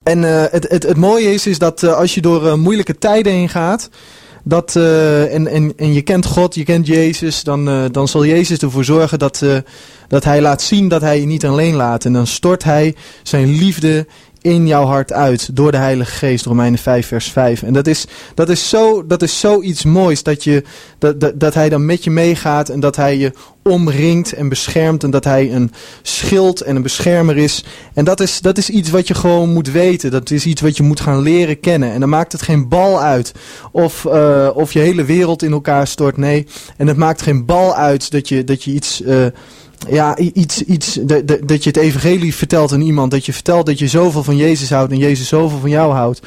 En uh, het, het, het mooie is, is dat uh, als je door uh, moeilijke tijden heen gaat, dat, en, en, en je kent God, je kent Jezus, dan, dan zal Jezus ervoor zorgen dat, dat Hij laat zien dat Hij je niet alleen laat. En dan stort Hij zijn liefde in jouw hart uit door de Heilige Geest, Romeinen 5 vers 5. En dat is, dat is, zo, dat is zoiets moois, dat, je, dat, dat, dat hij dan met je meegaat en dat hij je omringt en beschermt en dat hij een schild en een beschermer is. En dat is, dat is iets wat je gewoon moet weten, dat is iets wat je moet gaan leren kennen. En dan maakt het geen bal uit of, uh, of je hele wereld in elkaar stort, nee. En het maakt geen bal uit dat je, dat je iets... Uh, ja, iets, iets dat, dat je het evangelie vertelt aan iemand. Dat je vertelt dat je zoveel van Jezus houdt en Jezus zoveel van jou houdt.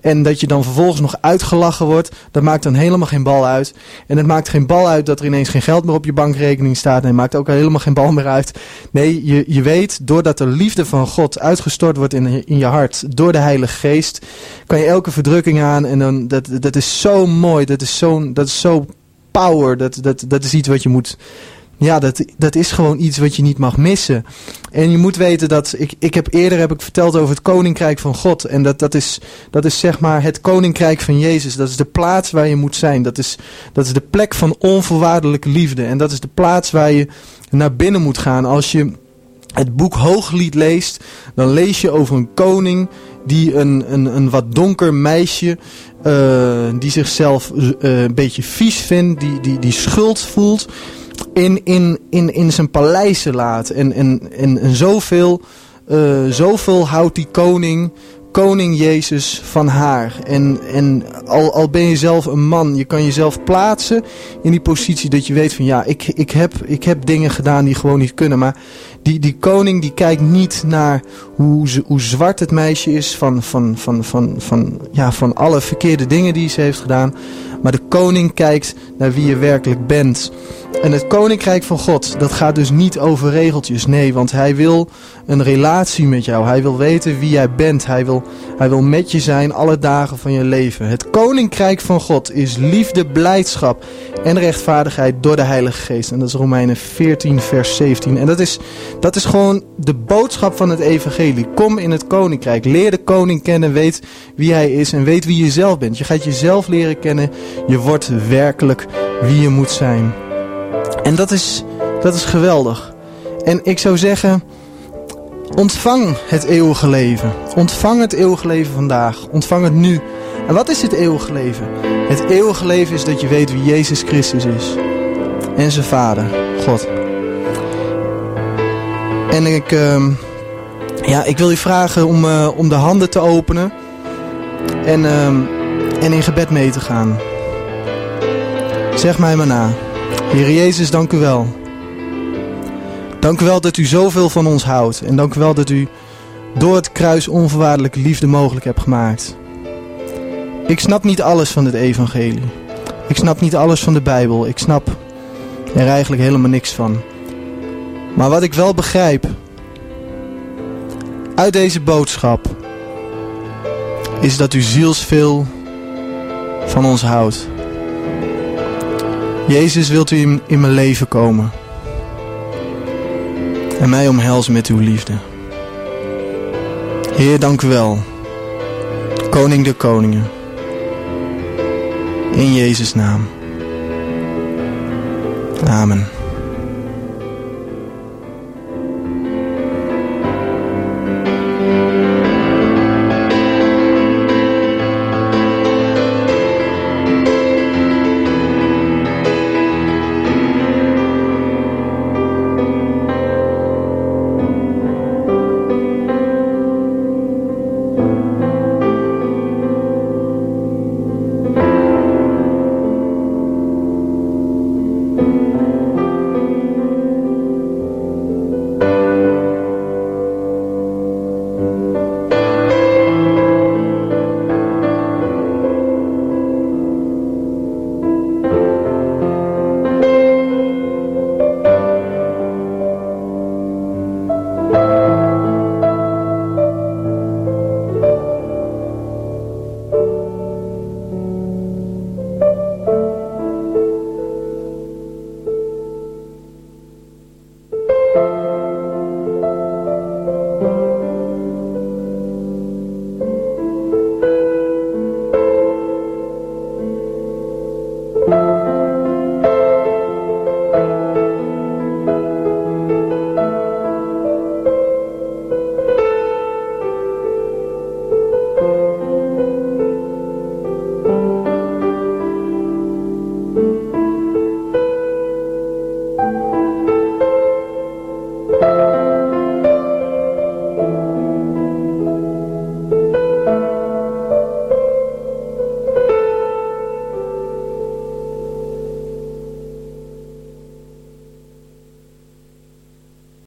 En dat je dan vervolgens nog uitgelachen wordt. Dat maakt dan helemaal geen bal uit. En het maakt geen bal uit dat er ineens geen geld meer op je bankrekening staat. En het maakt ook helemaal geen bal meer uit. Nee, je, je weet, doordat de liefde van God uitgestort wordt in, in je hart. Door de Heilige Geest. Kan je elke verdrukking aan. En dan, dat, dat is zo mooi. Dat is zo, dat is zo power. Dat, dat, dat is iets wat je moet ja, dat, dat is gewoon iets wat je niet mag missen. En je moet weten dat, ik, ik heb eerder heb ik verteld over het koninkrijk van God. En dat, dat, is, dat is zeg maar het koninkrijk van Jezus. Dat is de plaats waar je moet zijn. Dat is, dat is de plek van onvoorwaardelijke liefde. En dat is de plaats waar je naar binnen moet gaan. Als je het boek Hooglied leest, dan lees je over een koning die een, een, een wat donker meisje, uh, die zichzelf uh, een beetje vies vindt, die, die, die schuld voelt in, in, in, in zijn paleizen laat. En, en, en, zoveel, uh, zoveel houdt die koning, koning Jezus van haar. En, en al, al ben je zelf een man, je kan jezelf plaatsen in die positie dat je weet van ja, ik, ik, heb, ik heb dingen gedaan die gewoon niet kunnen. Maar die, die koning die kijkt niet naar hoe, ze, hoe zwart het meisje is van, van, van, van, van, ja, van alle verkeerde dingen die ze heeft gedaan. Maar de koning kijkt naar wie je werkelijk bent. En het koninkrijk van God, dat gaat dus niet over regeltjes. Nee, want hij wil een relatie met jou. Hij wil weten wie jij bent. Hij wil, hij wil met je zijn alle dagen van je leven. Het koninkrijk van God is liefde, blijdschap en rechtvaardigheid door de Heilige Geest. En dat is Romeinen 14, vers 17. En dat is, dat is gewoon de boodschap van het evangelie. Kom in het koninkrijk. Leer de koning kennen. Weet wie hij is en weet wie je zelf bent. Je gaat jezelf leren kennen. Je wordt werkelijk wie je moet zijn. En dat is, dat is geweldig. En ik zou zeggen, ontvang het eeuwige leven. Ontvang het eeuwige leven vandaag. Ontvang het nu. En wat is het eeuwige leven? Het eeuwige leven is dat je weet wie Jezus Christus is. En zijn Vader, God. En ik, uh, ja, ik wil je vragen om, uh, om de handen te openen. En, uh, en in gebed mee te gaan. Zeg mij maar na. Heer Jezus, dank u wel. Dank u wel dat u zoveel van ons houdt. En dank u wel dat u door het kruis onvoorwaardelijke liefde mogelijk hebt gemaakt. Ik snap niet alles van het evangelie. Ik snap niet alles van de Bijbel. Ik snap er eigenlijk helemaal niks van. Maar wat ik wel begrijp uit deze boodschap is dat u zielsveel van ons houdt. Jezus, wilt u in mijn leven komen? En mij omhelzen met uw liefde. Heer, dank u wel. Koning der koningen. In Jezus' naam. Amen.